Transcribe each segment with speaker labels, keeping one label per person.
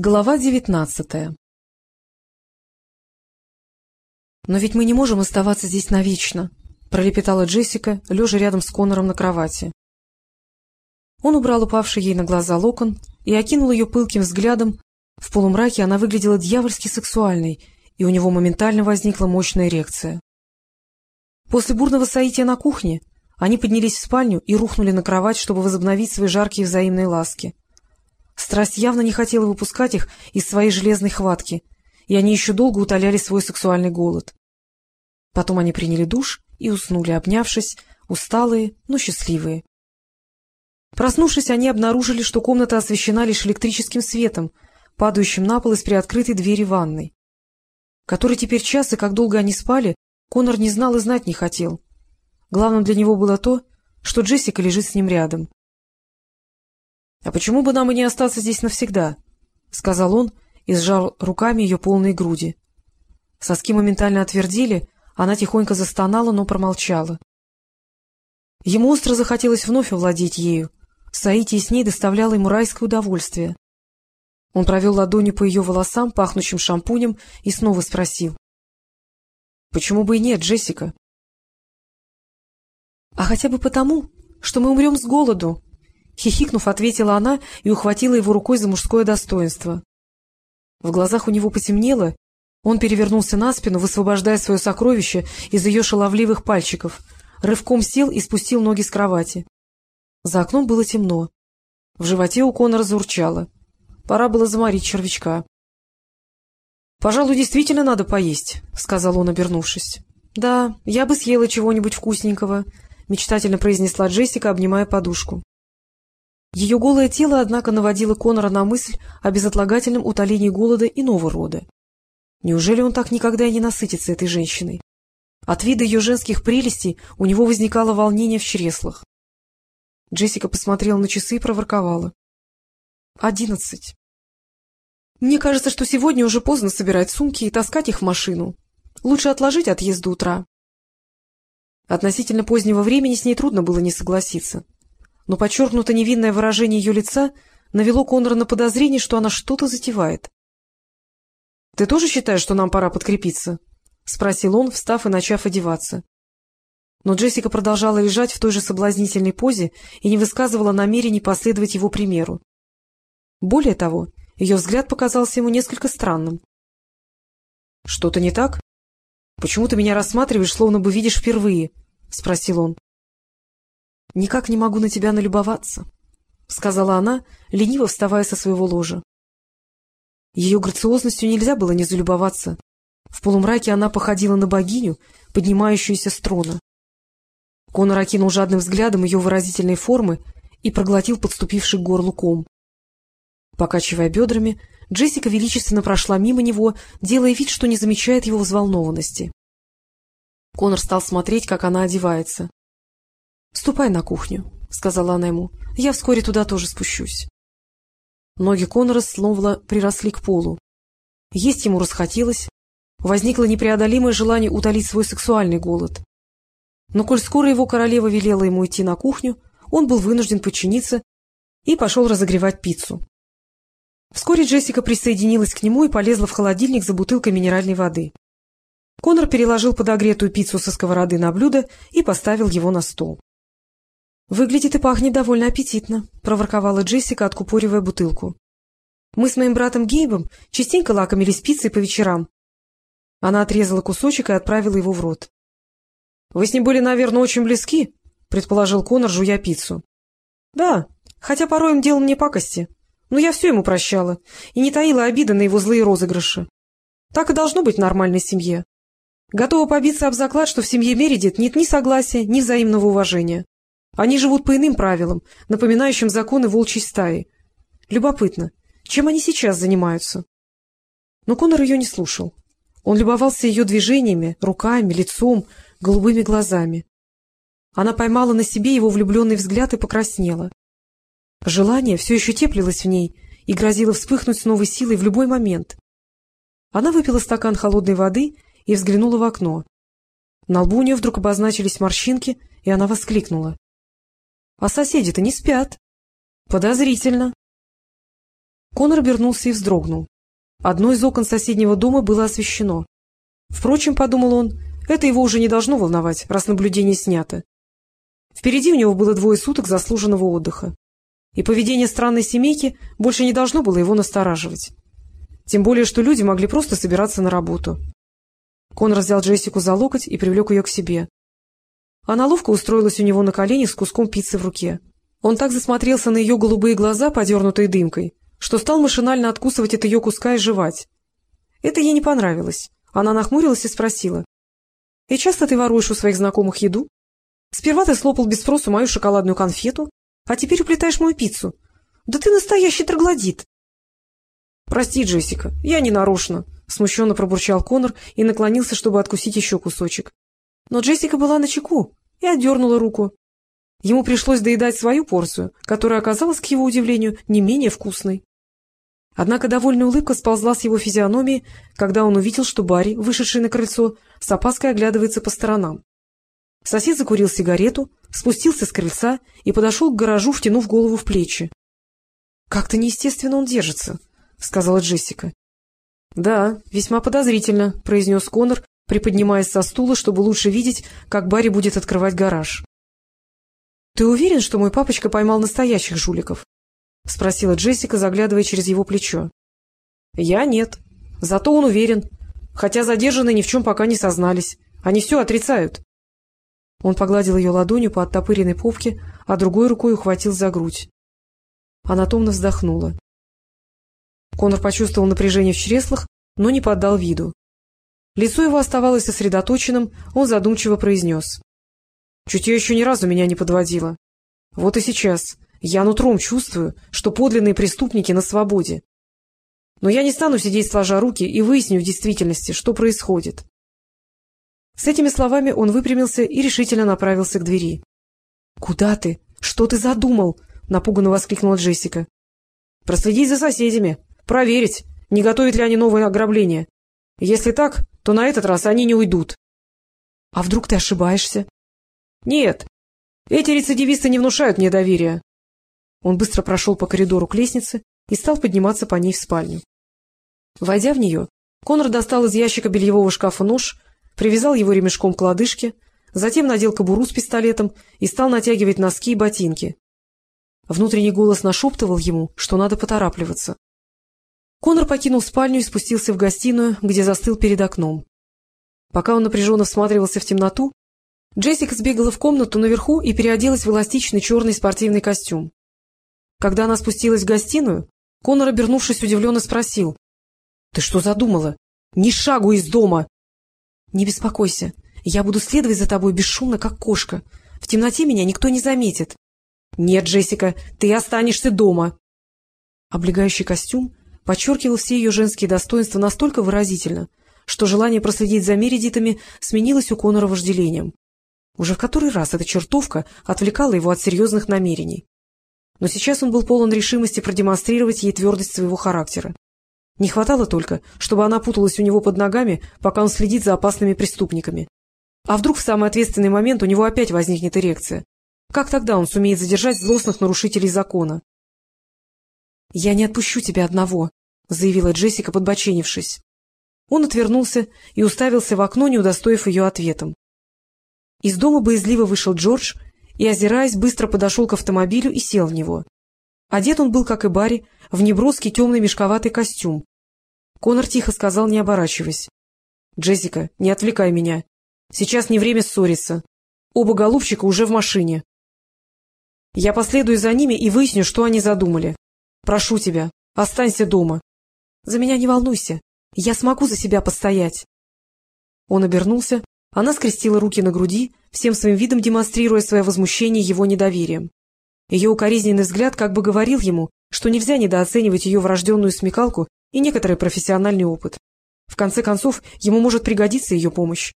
Speaker 1: Глава девятнадцатая «Но ведь мы не можем оставаться здесь навечно», — пролепетала Джессика, лежа рядом с Конором на кровати. Он убрал упавший ей на глаза локон и окинул ее пылким взглядом. В полумраке она выглядела дьявольски сексуальной, и у него моментально возникла мощная эрекция. После бурного соития на кухне они поднялись в спальню и рухнули на кровать, чтобы возобновить свои жаркие взаимные ласки. Страсть явно не хотела выпускать их из своей железной хватки, и они еще долго утоляли свой сексуальный голод. Потом они приняли душ и уснули, обнявшись, усталые, но счастливые. Проснувшись, они обнаружили, что комната освещена лишь электрическим светом, падающим на пол из приоткрытой двери ванной. Который теперь час, и как долго они спали, Конор не знал и знать не хотел. Главным для него было то, что Джессика лежит с ним рядом. — А почему бы нам и не остаться здесь навсегда? — сказал он и сжал руками ее полные груди. Соски моментально отвердили, она тихонько застонала, но промолчала. Ему остро захотелось вновь овладеть ею. Соитие с ней доставляло ему райское удовольствие. Он провел ладонью по ее волосам, пахнущим шампунем, и снова спросил. — Почему бы и нет, Джессика? — А хотя бы потому, что мы умрем с голоду, Хихикнув, ответила она и ухватила его рукой за мужское достоинство. В глазах у него потемнело, он перевернулся на спину, высвобождая свое сокровище из ее шаловливых пальчиков, рывком сел и спустил ноги с кровати. За окном было темно. В животе у Конора заурчало. Пора было заморить червячка. — Пожалуй, действительно надо поесть, — сказал он, обернувшись. — Да, я бы съела чего-нибудь вкусненького, — мечтательно произнесла Джессика, обнимая подушку. Ее голое тело, однако, наводило Конора на мысль о безотлагательном утолении голода иного рода. Неужели он так никогда и не насытится этой женщиной? От вида ее женских прелестей у него возникало волнение в чреслах. Джессика посмотрела на часы и проворковала. — Одиннадцать. — Мне кажется, что сегодня уже поздно собирать сумки и таскать их в машину. Лучше отложить отъезд до утра. Относительно позднего времени с ней трудно было не согласиться но подчеркнуто невинное выражение ее лица навело Конора на подозрение, что она что-то затевает. — Ты тоже считаешь, что нам пора подкрепиться? — спросил он, встав и начав одеваться. Но Джессика продолжала лежать в той же соблазнительной позе и не высказывала намерений последовать его примеру. Более того, ее взгляд показался ему несколько странным. — Что-то не так? Почему ты меня рассматриваешь, словно бы видишь впервые? — спросил он. — Никак не могу на тебя налюбоваться, — сказала она, лениво вставая со своего ложа. Ее грациозностью нельзя было не залюбоваться. В полумраке она походила на богиню, поднимающуюся с трона. Конор окинул жадным взглядом ее выразительной формы и проглотил подступивший к горлу ком. Покачивая бедрами, Джессика величественно прошла мимо него, делая вид, что не замечает его взволнованности. Конор стал смотреть, как она одевается. — Ступай на кухню, — сказала она ему. — Я вскоре туда тоже спущусь. Ноги Конора снова приросли к полу. Есть ему расхотелось, возникло непреодолимое желание утолить свой сексуальный голод. Но коль скоро его королева велела ему идти на кухню, он был вынужден подчиниться и пошел разогревать пиццу. Вскоре Джессика присоединилась к нему и полезла в холодильник за бутылкой минеральной воды. Конор переложил подогретую пиццу со сковороды на блюдо и поставил его на стол. — Выглядит и пахнет довольно аппетитно, — проворковала Джессика, откупоривая бутылку. — Мы с моим братом Гейбом частенько лакомились пиццей по вечерам. Она отрезала кусочек и отправила его в рот. — Вы с ним были, наверное, очень близки, — предположил Конор, жуя пиццу. — Да, хотя порой он делал мне пакости. Но я все ему прощала и не таила обиды на его злые розыгрыши. Так и должно быть в нормальной семье. Готова побиться об заклад, что в семье Мередит нет ни согласия, ни взаимного уважения. Они живут по иным правилам, напоминающим законы волчьей стаи. Любопытно, чем они сейчас занимаются? Но Конор ее не слушал. Он любовался ее движениями, руками, лицом, голубыми глазами. Она поймала на себе его влюбленный взгляд и покраснела. Желание все еще теплилось в ней и грозило вспыхнуть с новой силой в любой момент. Она выпила стакан холодной воды и взглянула в окно. На лбу у нее вдруг обозначились морщинки, и она воскликнула. А соседи-то не спят. Подозрительно. Конор обернулся и вздрогнул. Одно из окон соседнего дома было освещено. Впрочем, — подумал он, — это его уже не должно волновать, раз наблюдение снято. Впереди у него было двое суток заслуженного отдыха. И поведение странной семейки больше не должно было его настораживать. Тем более, что люди могли просто собираться на работу. Конор взял Джессику за локоть и привлек ее к себе. Она ловко устроилась у него на коленях с куском пиццы в руке. Он так засмотрелся на ее голубые глаза, подернутые дымкой, что стал машинально откусывать от ее куска и жевать. Это ей не понравилось. Она нахмурилась и спросила. — И часто ты воруешь у своих знакомых еду? Сперва ты слопал без спросу мою шоколадную конфету, а теперь уплетаешь мою пиццу. Да ты настоящий троглодит! — Прости, Джессика, я не нарочно, — смущенно пробурчал Конор и наклонился, чтобы откусить еще кусочек. Но Джессика была на чеку и отдернула руку. Ему пришлось доедать свою порцию, которая оказалась, к его удивлению, не менее вкусной. Однако довольная улыбка сползла с его физиономии, когда он увидел, что Барри, вышедший на крыльцо, с опаской оглядывается по сторонам. Сосед закурил сигарету, спустился с крыльца и подошел к гаражу, втянув голову в плечи. — Как-то неестественно он держится, — сказала Джессика. — Да, весьма подозрительно, — произнес Конор, приподнимаясь со стула, чтобы лучше видеть, как Барри будет открывать гараж. — Ты уверен, что мой папочка поймал настоящих жуликов? — спросила Джессика, заглядывая через его плечо. — Я нет. Зато он уверен. Хотя задержанные ни в чем пока не сознались. Они все отрицают. Он погладил ее ладонью по оттопыренной попке, а другой рукой ухватил за грудь. Она томно вздохнула. Конор почувствовал напряжение в чреслах, но не поддал виду. Лицо его оставалось сосредоточенным, он задумчиво произнес. — Чутье еще ни разу меня не подводило. Вот и сейчас. Я нутром чувствую, что подлинные преступники на свободе. Но я не стану сидеть сложа руки и выясню в действительности, что происходит. С этими словами он выпрямился и решительно направился к двери. — Куда ты? Что ты задумал? — напуганно воскликнула Джессика. — Проследить за соседями, проверить, не готовят ли они новое ограбление. Если так, то на этот раз они не уйдут. — А вдруг ты ошибаешься? — Нет, эти рецидивисты не внушают мне доверия. Он быстро прошел по коридору к лестнице и стал подниматься по ней в спальню. Войдя в нее, Конор достал из ящика бельевого шкафа нож, привязал его ремешком к лодыжке, затем надел кобуру с пистолетом и стал натягивать носки и ботинки. Внутренний голос нашептывал ему, что надо поторапливаться. Конор покинул спальню и спустился в гостиную, где застыл перед окном. Пока он напряженно всматривался в темноту, Джессика сбегала в комнату наверху и переоделась в эластичный черный спортивный костюм. Когда она спустилась в гостиную, Конор, обернувшись, удивленно спросил. — Ты что задумала? Ни шагу из дома! — Не беспокойся, я буду следовать за тобой бесшумно, как кошка. В темноте меня никто не заметит. — Нет, Джессика, ты останешься дома. Облегающий костюм подчеркивал все ее женские достоинства настолько выразительно, что желание проследить за Мередитами сменилось у Конора вожделением. Уже в который раз эта чертовка отвлекала его от серьезных намерений. Но сейчас он был полон решимости продемонстрировать ей твердость своего характера. Не хватало только, чтобы она путалась у него под ногами, пока он следит за опасными преступниками. А вдруг в самый ответственный момент у него опять возникнет эрекция? Как тогда он сумеет задержать злостных нарушителей закона? — Я не отпущу тебя одного, — заявила Джессика, подбоченившись. Он отвернулся и уставился в окно, не удостоив ее ответом. Из дома боязливо вышел Джордж и, озираясь, быстро подошел к автомобилю и сел в него. Одет он был, как и Барри, в неброский темный мешковатый костюм. Конор тихо сказал, не оборачиваясь. — Джессика, не отвлекай меня. Сейчас не время ссориться. Оба голубчика уже в машине. Я последую за ними и выясню, что они задумали. Прошу тебя, останься дома. За меня не волнуйся. Я смогу за себя постоять. Он обернулся, она скрестила руки на груди, всем своим видом демонстрируя свое возмущение его недоверием. Ее укоризненный взгляд как бы говорил ему, что нельзя недооценивать ее врожденную смекалку и некоторый профессиональный опыт. В конце концов, ему может пригодиться ее помощь.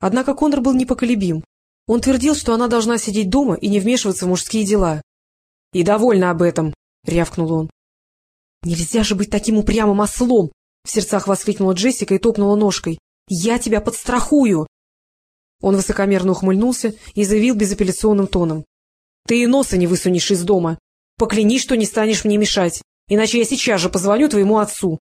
Speaker 1: Однако Конор был непоколебим. Он твердил, что она должна сидеть дома и не вмешиваться в мужские дела. — И довольна об этом, — рявкнул он. — Нельзя же быть таким упрямым ослом! — в сердцах воскликнула Джессика и топнула ножкой. — Я тебя подстрахую! Он высокомерно ухмыльнулся и заявил безапелляционным тоном. — Ты и носа не высунешь из дома. Поклянись, что не станешь мне мешать. иначе я сейчас же позвоню твоему отцу.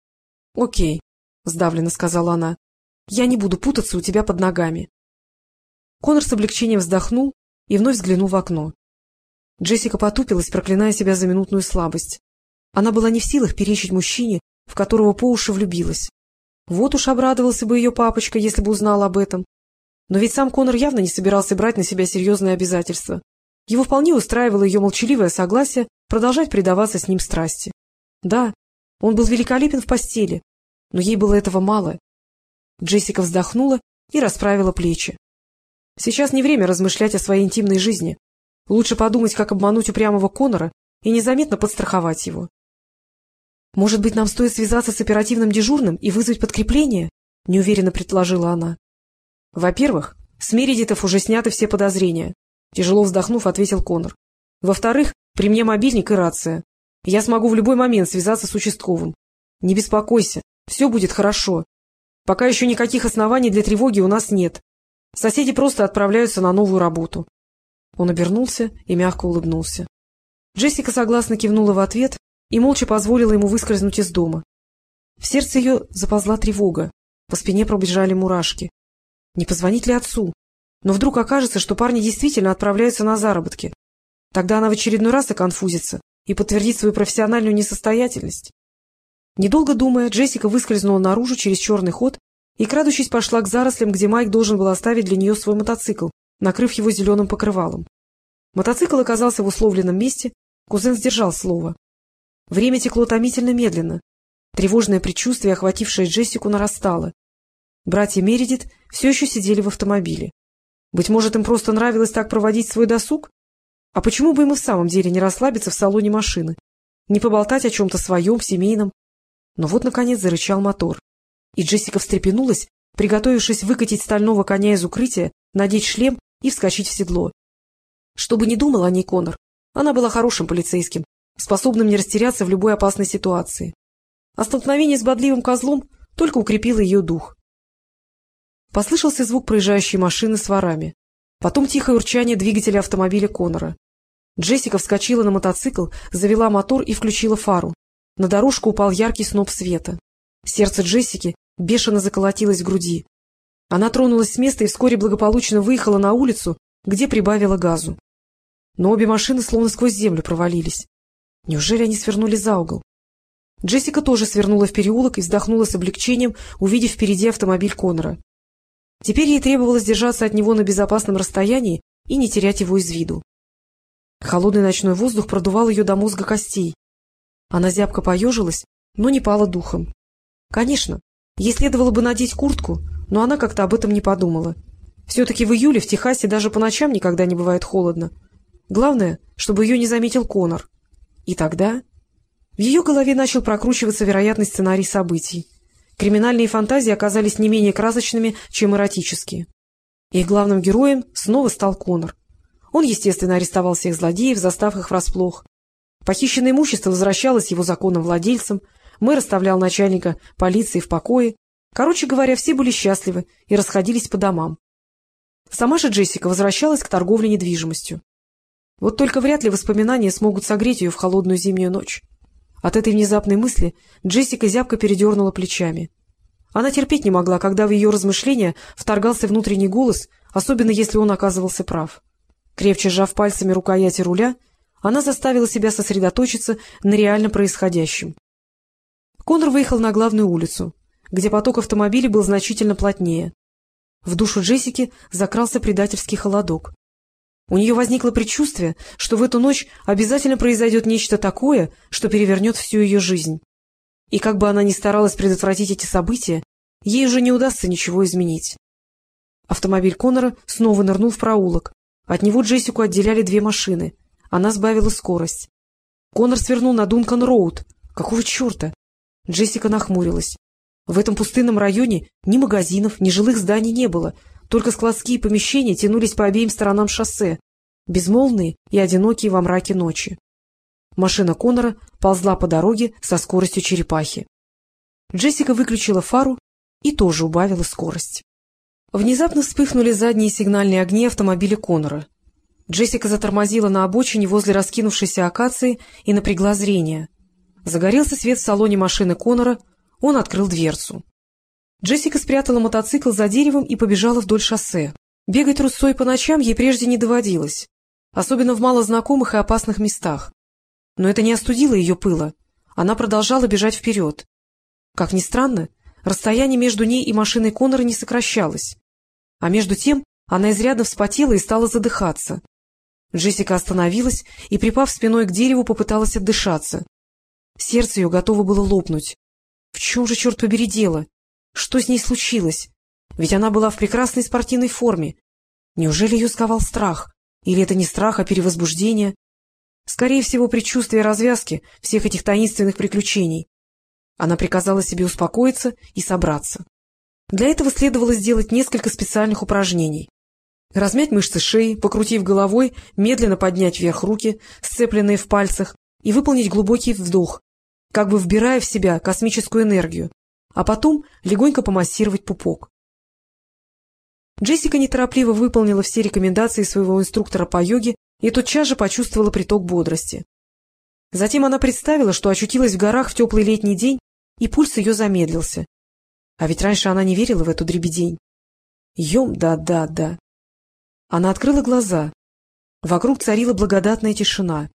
Speaker 1: — Окей, — сдавленно сказала она, — я не буду путаться у тебя под ногами. Конор с облегчением вздохнул и вновь взглянул в окно. Джессика потупилась, проклиная себя за минутную слабость. Она была не в силах перечить мужчине, в которого по уши влюбилась. Вот уж обрадовался бы ее папочка, если бы узнал об этом. Но ведь сам Конор явно не собирался брать на себя серьезные обязательства. Его вполне устраивало ее молчаливое согласие продолжать предаваться с ним страсти. Да, он был великолепен в постели, но ей было этого мало. Джессика вздохнула и расправила плечи. Сейчас не время размышлять о своей интимной жизни. Лучше подумать, как обмануть упрямого Конора и незаметно подстраховать его. — Может быть, нам стоит связаться с оперативным дежурным и вызвать подкрепление? — неуверенно предложила она. — Во-первых, с Мередитов уже сняты все подозрения. Тяжело вздохнув, ответил Конор. — Во-вторых, при мне мобильник и рация. Я смогу в любой момент связаться с участковым. Не беспокойся, все будет хорошо. Пока еще никаких оснований для тревоги у нас нет. Соседи просто отправляются на новую работу. Он обернулся и мягко улыбнулся. Джессика согласно кивнула в ответ и молча позволила ему выскользнуть из дома. В сердце ее заползла тревога, по спине пробежали мурашки. Не позвонить ли отцу? Но вдруг окажется, что парни действительно отправляются на заработки. Тогда она в очередной раз оконфузится и подтвердит свою профессиональную несостоятельность. Недолго думая, Джессика выскользнула наружу через черный ход и, крадучись, пошла к зарослям, где Майк должен был оставить для нее свой мотоцикл, накрыв его зеленым покрывалом. Мотоцикл оказался в условленном месте, кузен сдержал слово. Время текло томительно медленно. Тревожное предчувствие, охватившее Джессику, нарастало. Братья Мередит все еще сидели в автомобиле. Быть может, им просто нравилось так проводить свой досуг? А почему бы им и в самом деле не расслабиться в салоне машины? Не поболтать о чем-то своем, семейном? Но вот, наконец, зарычал мотор. И Джессика встрепенулась, приготовившись выкатить стального коня из укрытия, надеть шлем и вскочить в седло. Что бы ни думал о ней Конор, она была хорошим полицейским, способным не растеряться в любой опасной ситуации. А столкновение с бодливым козлом только укрепило ее дух. Послышался звук проезжающей машины с ворами. Потом тихое урчание двигателя автомобиля Конора. Джессика вскочила на мотоцикл, завела мотор и включила фару. На дорожку упал яркий сноп света. Сердце Джессики бешено заколотилось в груди. Она тронулась с места и вскоре благополучно выехала на улицу, где прибавила газу. Но обе машины словно сквозь землю провалились. Неужели они свернули за угол? Джессика тоже свернула в переулок и вздохнула с облегчением, увидев впереди автомобиль Конора. Теперь ей требовалось держаться от него на безопасном расстоянии и не терять его из виду. Холодный ночной воздух продувал ее до мозга костей. Она зябко поежилась, но не пала духом. Конечно, ей следовало бы надеть куртку, но она как-то об этом не подумала. Все-таки в июле в Техасе даже по ночам никогда не бывает холодно. Главное, чтобы ее не заметил Конор. И тогда... В ее голове начал прокручиваться вероятный сценарий событий. Криминальные фантазии оказались не менее красочными, чем эротические. Их главным героем снова стал Конор. Он, естественно, арестовал всех злодеев, застав их врасплох. Похищенное имущество возвращалось его законным владельцам, мэр оставлял начальника полиции в покое. Короче говоря, все были счастливы и расходились по домам. Сама же Джессика возвращалась к торговле недвижимостью. Вот только вряд ли воспоминания смогут согреть ее в холодную зимнюю ночь. От этой внезапной мысли Джессика зябко передернула плечами. Она терпеть не могла, когда в ее размышления вторгался внутренний голос, особенно если он оказывался прав. Крепче сжав пальцами рукояти руля, она заставила себя сосредоточиться на реально происходящем. Конор выехал на главную улицу, где поток автомобилей был значительно плотнее. В душу Джессики закрался предательский холодок. У нее возникло предчувствие, что в эту ночь обязательно произойдет нечто такое, что перевернет всю ее жизнь. И как бы она ни старалась предотвратить эти события, ей уже не удастся ничего изменить. Автомобиль Конора снова нырнул в проулок. От него Джессику отделяли две машины. Она сбавила скорость. Конор свернул на Дункан-Роуд. Какого черта? Джессика нахмурилась. В этом пустынном районе ни магазинов, ни жилых зданий не было, только складские помещения тянулись по обеим сторонам шоссе, безмолвные и одинокие во мраке ночи. Машина Конора ползла по дороге со скоростью черепахи. Джессика выключила фару и тоже убавила скорость. Внезапно вспыхнули задние сигнальные огни автомобиля Конора. Джессика затормозила на обочине возле раскинувшейся акации и напрягла зрение. Загорелся свет в салоне машины Конора, он открыл дверцу. Джессика спрятала мотоцикл за деревом и побежала вдоль шоссе. Бегать трусцой по ночам ей прежде не доводилось, особенно в малознакомых и опасных местах. Но это не остудило ее пыла. Она продолжала бежать вперед. Как ни странно, расстояние между ней и машиной Конора не сокращалось. А между тем она изрядно вспотела и стала задыхаться. Джессика остановилась и, припав спиной к дереву, попыталась отдышаться. Сердце ее готово было лопнуть. В чем же, черт побери, дело? Что с ней случилось? Ведь она была в прекрасной спортивной форме. Неужели ее сковал страх? Или это не страх, а перевозбуждение? Скорее всего, предчувствие развязки всех этих таинственных приключений. Она приказала себе успокоиться и собраться. Для этого следовало сделать несколько специальных упражнений. Размять мышцы шеи, покрутив головой, медленно поднять вверх руки, сцепленные в пальцах, и выполнить глубокий вдох, как бы вбирая в себя космическую энергию, а потом легонько помассировать пупок. Джессика неторопливо выполнила все рекомендации своего инструктора по йоге и тотчас же почувствовала приток бодрости. Затем она представила, что очутилась в горах в теплый летний день, и пульс ее замедлился. А ведь раньше она не верила в эту дребедень. Ем, да-да-да. Она открыла глаза. Вокруг царила благодатная тишина.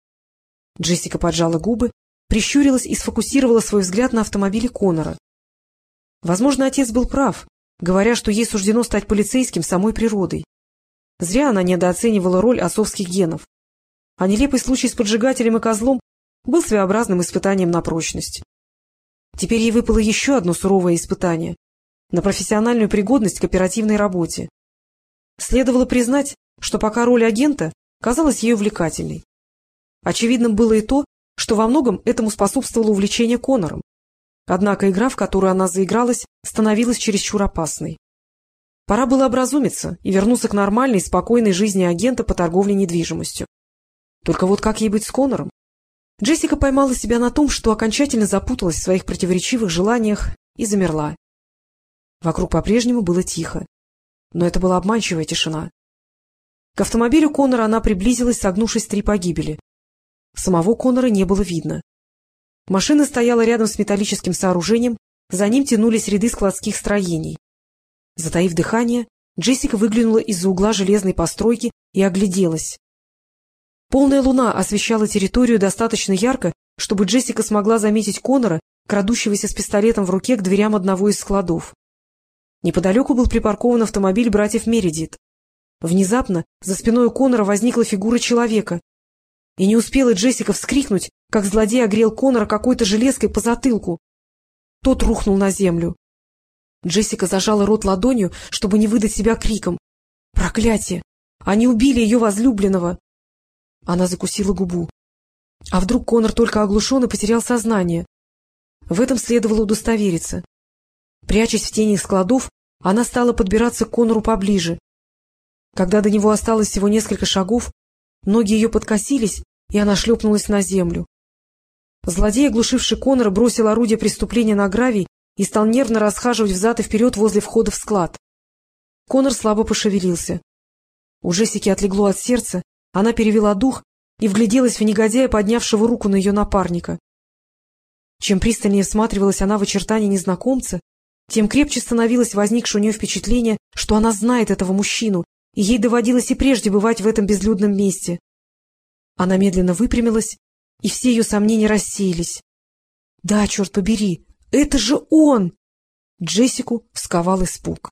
Speaker 1: Джессика поджала губы, прищурилась и сфокусировала свой взгляд на автомобиле Конора. Возможно, отец был прав, говоря, что ей суждено стать полицейским самой природой. Зря она недооценивала роль отцовских генов. А нелепый случай с поджигателем и козлом был своеобразным испытанием на прочность. Теперь ей выпало еще одно суровое испытание — на профессиональную пригодность к оперативной работе. Следовало признать, что пока роль агента казалась ей увлекательной. Очевидным было и то, что во многом этому способствовало увлечение Конором. Однако игра, в которую она заигралась, становилась чересчур опасной. Пора было образумиться и вернуться к нормальной, спокойной жизни агента по торговле недвижимостью. Только вот как ей быть с Конором? Джессика поймала себя на том, что окончательно запуталась в своих противоречивых желаниях и замерла. Вокруг по-прежнему было тихо, но это была обманчивая тишина. К автомобилю Конора она приблизилась, согнувшись три погибели. Самого Конора не было видно. Машина стояла рядом с металлическим сооружением, за ним тянулись ряды складских строений. Затаив дыхание, Джессика выглянула из-за угла железной постройки и огляделась. Полная луна освещала территорию достаточно ярко, чтобы Джессика смогла заметить Конора, крадущегося с пистолетом в руке к дверям одного из складов. Неподалеку был припаркован автомобиль братьев Мередит. Внезапно за спиной у Конора возникла фигура человека, и не успела Джессика вскрикнуть, как злодей огрел Конора какой-то железкой по затылку. Тот рухнул на землю. Джессика зажала рот ладонью, чтобы не выдать себя криком. Проклятие! Они убили ее возлюбленного! Она закусила губу. А вдруг Конор только оглушен и потерял сознание? В этом следовало удостовериться. Прячась в тени складов, она стала подбираться к Конору поближе. Когда до него осталось всего несколько шагов, Ноги ее подкосились, и она шлепнулась на землю. Злодей, оглушивший Конора, бросил орудие преступления на гравий и стал нервно расхаживать взад и вперед возле входа в склад. Конор слабо пошевелился. У Джессики отлегло от сердца, она перевела дух и вгляделась в негодяя, поднявшего руку на ее напарника. Чем пристальнее всматривалась она в очертания незнакомца, тем крепче становилось возникшее у нее впечатление, что она знает этого мужчину и ей доводилось и прежде бывать в этом безлюдном месте. Она медленно выпрямилась, и все ее сомнения рассеялись. — Да, черт побери, это же он! Джессику сковал испуг.